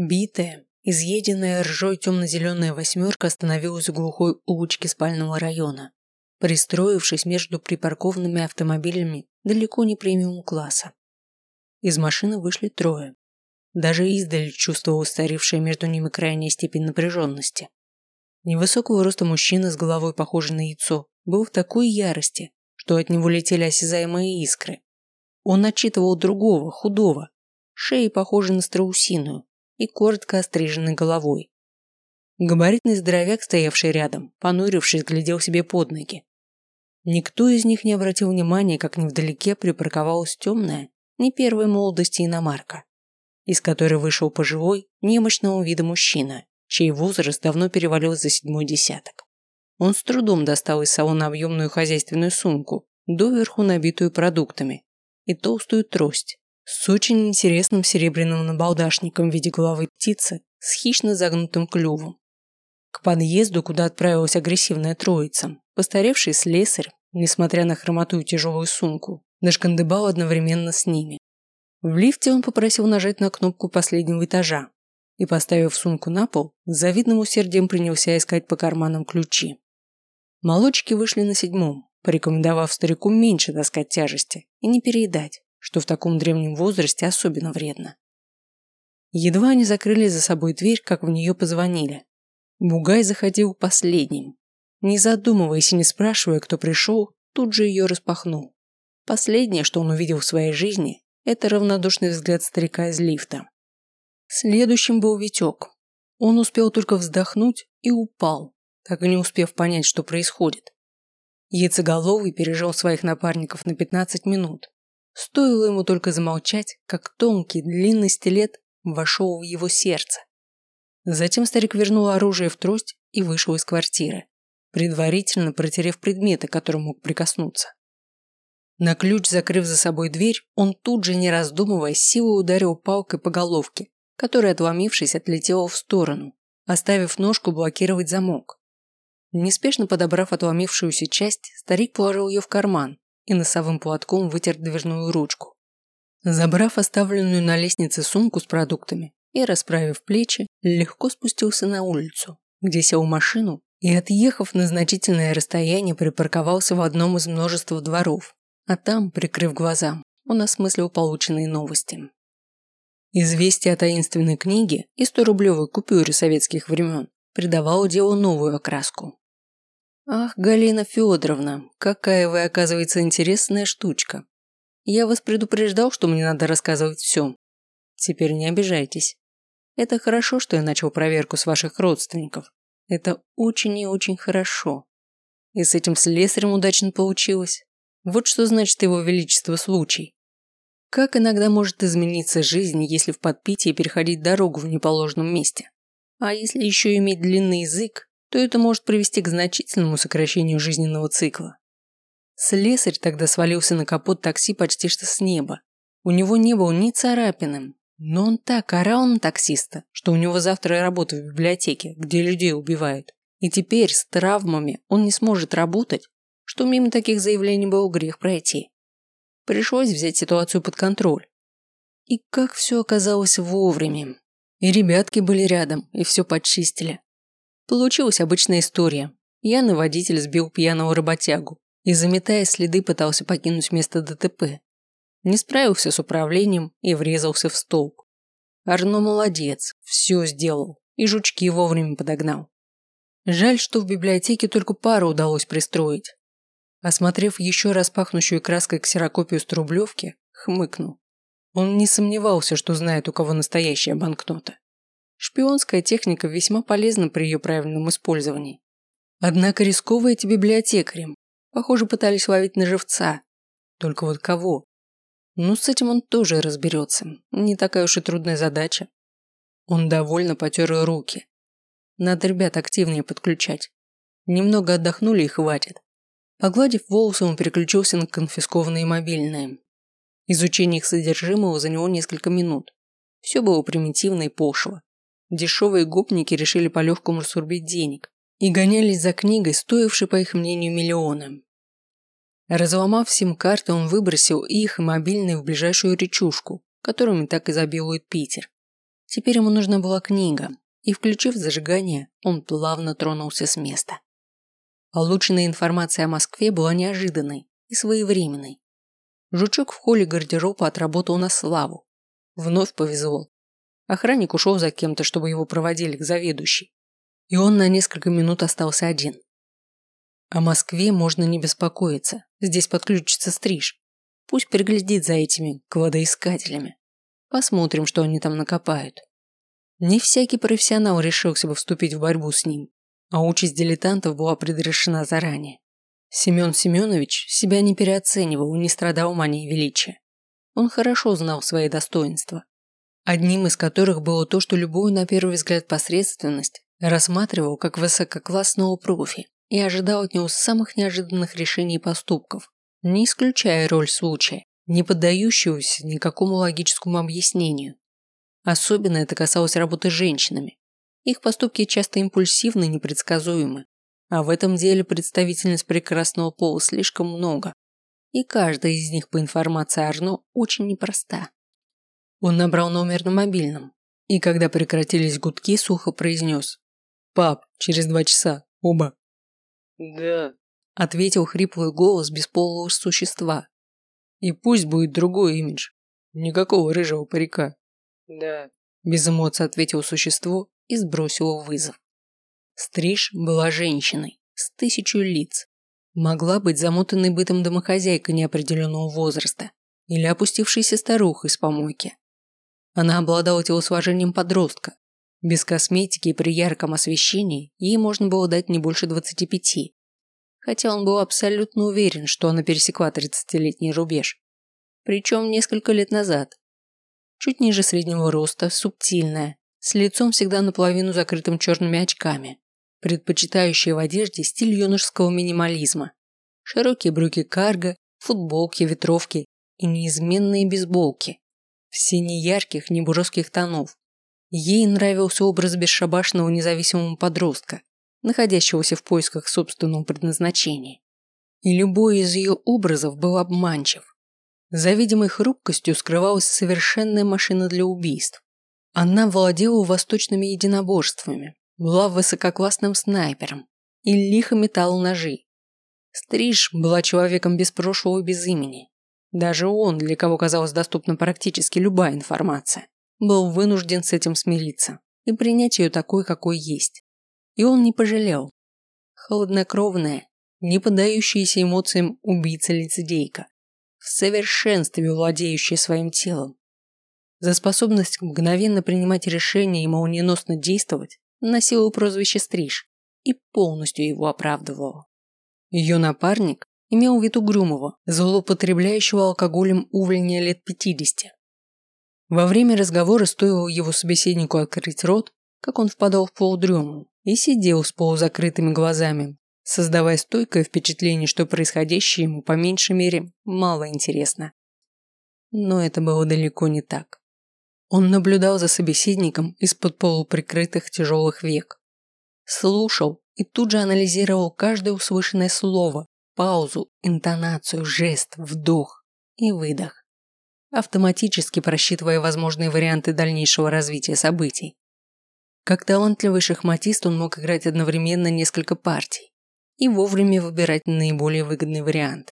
Битая, изъеденная ржой темно-зеленая восьмерка остановилась в глухой улочке спального района, пристроившись между припаркованными автомобилями далеко не премиум-класса. Из машины вышли трое. Даже издали чувствовал устарившая между ними крайняя степень напряженности. Невысокого роста мужчина с головой, похожей на яйцо, был в такой ярости, что от него летели осязаемые искры. Он отчитывал другого, худого, шеей похожей на страусиную, и коротко остриженной головой. Габаритный здоровяк, стоявший рядом, понурившись, глядел себе под ноги. Никто из них не обратил внимания, как невдалеке припарковалась темная, не первой молодости иномарка, из которой вышел пожилой, немощного вида мужчина, чей возраст давно перевалил за седьмой десяток. Он с трудом достал из салона объемную хозяйственную сумку, доверху набитую продуктами, и толстую трость, с очень интересным серебряным набалдашником в виде головы птицы с хищно загнутым клювом. К подъезду, куда отправилась агрессивная троица, постаревший слесарь, несмотря на хромоту и тяжелую сумку, дошкандыбал одновременно с ними. В лифте он попросил нажать на кнопку последнего этажа и, поставив сумку на пол, с завидным усердием принялся искать по карманам ключи. Молодчики вышли на седьмом, порекомендовав старику меньше таскать тяжести и не переедать что в таком древнем возрасте особенно вредно. Едва они закрыли за собой дверь, как в нее позвонили. Бугай заходил последним. Не задумываясь и не спрашивая, кто пришел, тут же ее распахнул. Последнее, что он увидел в своей жизни, это равнодушный взгляд старика из лифта. Следующим был Витек. Он успел только вздохнуть и упал, так и не успев понять, что происходит. Яйцеголовый пережил своих напарников на 15 минут, Стоило ему только замолчать, как тонкий длинный стилет вошел в его сердце. Затем старик вернул оружие в трость и вышел из квартиры, предварительно протерев предметы, к которым мог прикоснуться. На ключ закрыв за собой дверь, он тут же, не раздумывая, силой ударил палкой по головке, которая, отломившись, отлетела в сторону, оставив ножку блокировать замок. Неспешно подобрав отломившуюся часть, старик положил ее в карман и носовым платком вытер дверную ручку. Забрав оставленную на лестнице сумку с продуктами и расправив плечи, легко спустился на улицу, где сел машину и, отъехав на значительное расстояние, припарковался в одном из множества дворов, а там, прикрыв глаза, он осмыслил полученные новости. Известие о таинственной книге и 100-рублевой купюре советских времен придавало делу новую окраску. Ах, Галина Федоровна, какая вы, оказывается, интересная штучка. Я вас предупреждал, что мне надо рассказывать все. Теперь не обижайтесь. Это хорошо, что я начал проверку с ваших родственников. Это очень и очень хорошо. И с этим слесарем удачно получилось. Вот что значит его величество случай. Как иногда может измениться жизнь, если в подпитии переходить дорогу в неположенном месте? А если еще иметь длинный язык, то это может привести к значительному сокращению жизненного цикла. Слесарь тогда свалился на капот такси почти что с неба. У него не было ни царапины, но он так орал на таксиста, что у него завтра работа в библиотеке, где людей убивают. И теперь с травмами он не сможет работать, что мимо таких заявлений было грех пройти. Пришлось взять ситуацию под контроль. И как все оказалось вовремя. И ребятки были рядом, и все почистили. Получилась обычная история. Пьяный водитель сбил пьяного работягу и, заметая следы, пытался покинуть место ДТП. Не справился с управлением и врезался в столб. Арно молодец, все сделал, и жучки вовремя подогнал. Жаль, что в библиотеке только пару удалось пристроить. Осмотрев еще раз пахнущую краской ксерокопию струблевки, хмыкнул. Он не сомневался, что знает, у кого настоящая банкнота. Шпионская техника весьма полезна при ее правильном использовании. Однако рисковые эти библиотекари, похоже, пытались ловить на живца. Только вот кого? Ну, с этим он тоже разберется. Не такая уж и трудная задача. Он довольно потер руки. Надо ребят активнее подключать. Немного отдохнули и хватит. Погладив волосы, он переключился на конфискованные мобильные. Изучение их содержимого заняло несколько минут. Все было примитивно и пошло. Дешевые гопники решили по-легкому сурбить денег и гонялись за книгой, стоившей, по их мнению, миллионы. Разломав сим-карты, он выбросил их и мобильные в ближайшую речушку, которыми так изобилует Питер. Теперь ему нужна была книга, и, включив зажигание, он плавно тронулся с места. Полученная информация о Москве была неожиданной и своевременной. Жучок в холле гардероба отработал на славу. Вновь повезло. Охранник ушел за кем-то, чтобы его проводили к заведующей. И он на несколько минут остался один. О Москве можно не беспокоиться. Здесь подключится стриж. Пусть переглядит за этими кладоискателями. Посмотрим, что они там накопают. Не всякий профессионал решился бы вступить в борьбу с ним, а участь дилетантов была предрешена заранее. Семен Семенович себя не переоценивал и не страдал манией величия. Он хорошо знал свои достоинства, одним из которых было то, что любую на первый взгляд посредственность рассматривал как высококлассного профи и ожидал от него самых неожиданных решений и поступков, не исключая роль случая, не поддающегося никакому логическому объяснению. Особенно это касалось работы с женщинами. Их поступки часто импульсивны и непредсказуемы, а в этом деле представительниц прекрасного пола слишком много, и каждая из них по информации Арно очень непроста. Он набрал номер на мобильном, и когда прекратились гудки, сухо произнес «Пап, через два часа, оба». «Да», – ответил хриплый голос бесполого существа. «И пусть будет другой имидж. Никакого рыжего парика». «Да», – без эмоций ответил существо и сбросил вызов. Стриж была женщиной с тысячу лиц. Могла быть замотанной бытом домохозяйкой неопределенного возраста или опустившейся старухой с помойки. Она обладала телосложением подростка. Без косметики и при ярком освещении ей можно было дать не больше 25. Хотя он был абсолютно уверен, что она пересекла 30-летний рубеж. Причем несколько лет назад. Чуть ниже среднего роста, субтильная, с лицом всегда наполовину закрытым черными очками, предпочитающая в одежде стиль юношеского минимализма. Широкие брюки карго, футболки, ветровки и неизменные бейсболки. Все неярких, не буржских тонов. Ей нравился образ бесшабашного независимого подростка, находящегося в поисках собственного предназначения. И любой из ее образов был обманчив. За видимой хрупкостью скрывалась совершенная машина для убийств. Она владела восточными единоборствами, была высококлассным снайпером и лихо метала ножи. Стриж была человеком без прошлого и без имени. Даже он, для кого казалась доступна практически любая информация, был вынужден с этим смириться и принять ее такой, какой есть. И он не пожалел. Холоднокровная, не поддающаяся эмоциям убийца-лицедейка, в совершенстве владеющая своим телом. За способность мгновенно принимать решения и молниеносно действовать носила прозвище Стриж и полностью его оправдывала. Ее напарник имел вид угрюмого, злоупотребляющего алкоголем увольня лет 50. Во время разговора стоило его собеседнику открыть рот, как он впадал в полудрему и сидел с полузакрытыми глазами, создавая стойкое впечатление, что происходящее ему по меньшей мере мало интересно. Но это было далеко не так. Он наблюдал за собеседником из-под полуприкрытых тяжелых век. Слушал и тут же анализировал каждое услышанное слово, паузу, интонацию, жест, вдох и выдох, автоматически просчитывая возможные варианты дальнейшего развития событий. Как талантливый шахматист он мог играть одновременно несколько партий и вовремя выбирать наиболее выгодный вариант.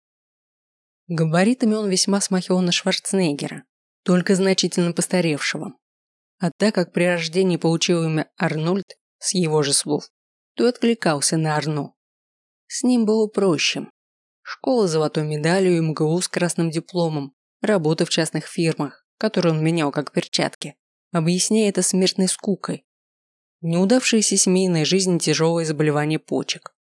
Габаритами он весьма смахивал на Шварценеггера, только значительно постаревшего. А так как при рождении получил имя Арнольд с его же слов, то откликался на Арно. С ним было проще. Школа с золотой медалью и МГУ с красным дипломом, работа в частных фирмах, которые он менял как перчатки, объясняя это смертной скукой. Неудавшаяся семейная жизнь – тяжелое заболевание почек.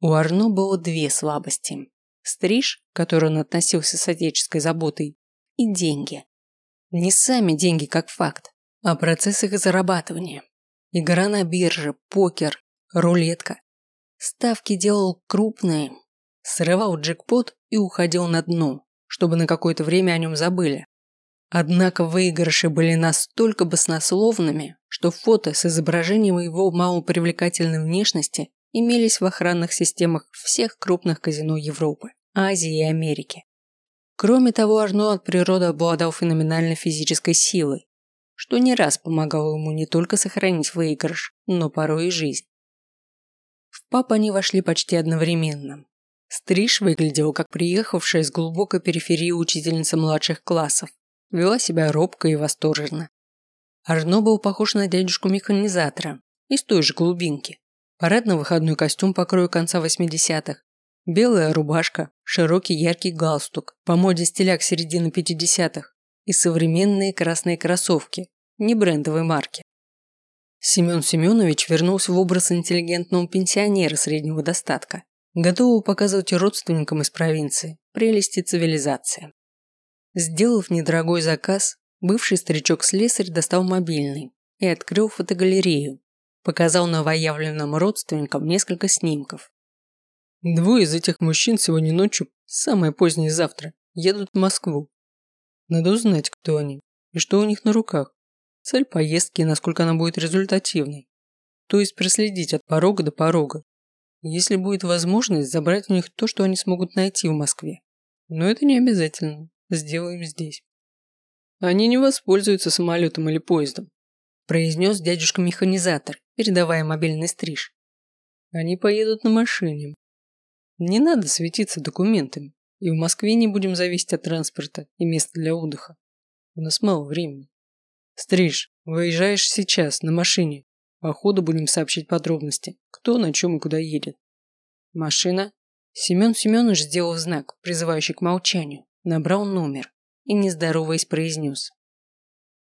У Арно было две слабости. Стриж, к которой он относился с отеческой заботой, и деньги. Не сами деньги как факт, а процесс их зарабатывания. Игра на бирже, покер, рулетка. Ставки делал крупные, срывал джекпот и уходил на дно, чтобы на какое-то время о нем забыли. Однако выигрыши были настолько баснословными, что фото с изображением его малопривлекательной внешности имелись в охранных системах всех крупных казино Европы, Азии и Америки. Кроме того, Арно от природы обладал феноменальной физической силой, что не раз помогало ему не только сохранить выигрыш, но порой и жизнь. В пап они вошли почти одновременно. Стриж выглядела как приехавшая с глубокой периферии учительница младших классов. Вела себя робко и восторженно. Арно был похож на дядюшку-механизатора из той же глубинки. Парадно-выходной костюм по крою конца 80-х, белая рубашка, широкий яркий галстук, по моде стиляк середины 50-х и современные красные кроссовки, не брендовой марки. Семен Семенович вернулся в образ интеллигентного пенсионера среднего достатка, готового показывать родственникам из провинции прелести цивилизации. Сделав недорогой заказ, бывший старичок-слесарь достал мобильный и открыл фотогалерею, показал новоявленным родственникам несколько снимков. Двое из этих мужчин сегодня ночью, самое позднее завтра, едут в Москву. Надо узнать, кто они и что у них на руках. Цель поездки и насколько она будет результативной. То есть проследить от порога до порога. Если будет возможность, забрать у них то, что они смогут найти в Москве. Но это не обязательно. Сделаем здесь. Они не воспользуются самолетом или поездом, произнес дядюшка-механизатор, передавая мобильный стриж. Они поедут на машине. Не надо светиться документами, и в Москве не будем зависеть от транспорта и места для отдыха. У нас мало времени. Стриж, выезжаешь сейчас на машине. По ходу будем сообщить подробности, кто на чем и куда едет. Машина. Семен Семенович сделал знак, призывающий к молчанию, набрал номер и, не здороваясь, произнес.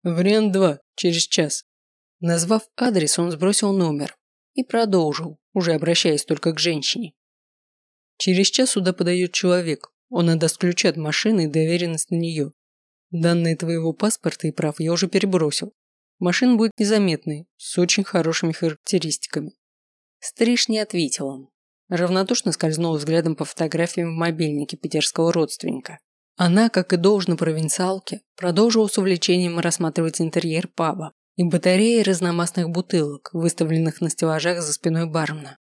Вариант 2, через час. Назвав адрес, он сбросил номер и продолжил, уже обращаясь только к женщине. Через час сюда подает человек. Он отдаст ключи от машины и доверенность на нее. Данные твоего паспорта и прав я уже перебросил. Машина будет незаметной, с очень хорошими характеристиками. Стриж не ответил он. Равнодушно скользнул взглядом по фотографиям в мобильнике питерского родственника. Она, как и должно провинциалке, продолжила с увлечением рассматривать интерьер паба и батареи разномастных бутылок, выставленных на стеллажах за спиной бармена.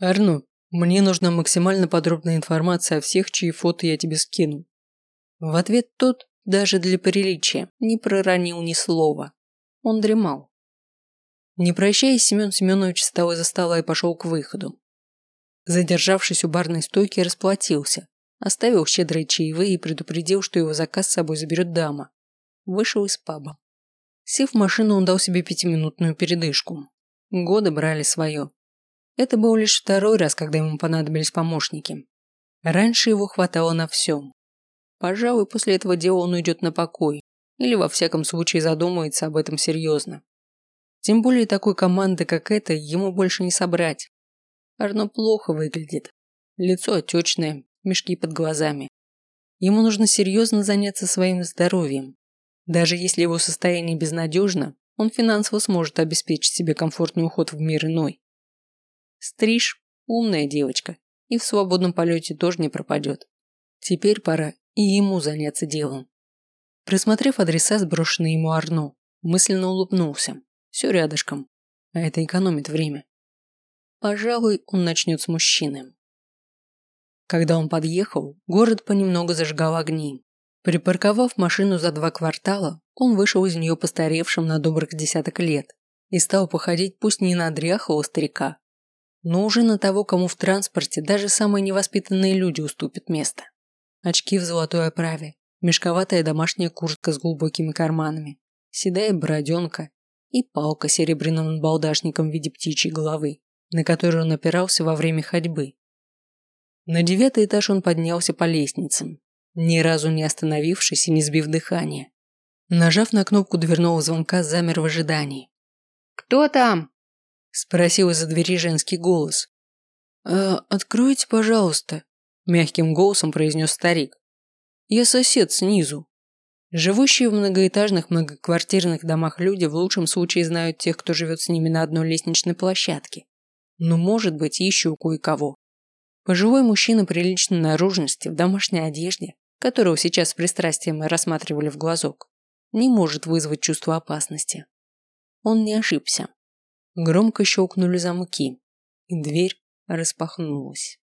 «Арно, мне нужна максимально подробная информация о всех, чьи фото я тебе скину». В ответ тот даже для приличия, не проронил ни слова. Он дремал. Не прощаясь, Семен Семенович встал из-за стола и пошел к выходу. Задержавшись у барной стойки, расплатился, оставил щедрые чаевые и предупредил, что его заказ с собой заберет дама. Вышел из паба. Сев в машину, он дал себе пятиминутную передышку. Годы брали свое. Это был лишь второй раз, когда ему понадобились помощники. Раньше его хватало на всем. Пожалуй, после этого дела он уйдет на покой. Или во всяком случае задумается об этом серьезно. Тем более такой команды, как эта, ему больше не собрать. Арно плохо выглядит. Лицо отечное, мешки под глазами. Ему нужно серьезно заняться своим здоровьем. Даже если его состояние безнадежно, он финансово сможет обеспечить себе комфортный уход в мир иной. Стриж – умная девочка, и в свободном полете тоже не пропадет. Теперь пора и ему заняться делом. Присмотрев адреса, сброшенные ему Арно, мысленно улыбнулся. Все рядышком. А это экономит время. Пожалуй, он начнет с мужчины. Когда он подъехал, город понемногу зажигал огни. Припарковав машину за два квартала, он вышел из нее постаревшим на добрых десяток лет и стал походить пусть не на дряхлого старика, но уже на того, кому в транспорте даже самые невоспитанные люди уступят место очки в золотой оправе, мешковатая домашняя куртка с глубокими карманами, седая бороденка и палка с серебряным набалдашником в виде птичьей головы, на которую он опирался во время ходьбы. На девятый этаж он поднялся по лестницам, ни разу не остановившись и не сбив дыхание. Нажав на кнопку дверного звонка, замер в ожидании. «Кто там?» – спросил из-за двери женский голос. «Э, «Откройте, пожалуйста», мягким голосом произнес старик. Я сосед снизу. Живущие в многоэтажных многоквартирных домах люди в лучшем случае знают тех, кто живет с ними на одной лестничной площадке. Но может быть еще кое-кого. Пожилой мужчина приличной наружности в домашней одежде, которого сейчас с пристрастием рассматривали в глазок, не может вызвать чувство опасности. Он не ошибся. Громко щелкнули замки, и дверь распахнулась.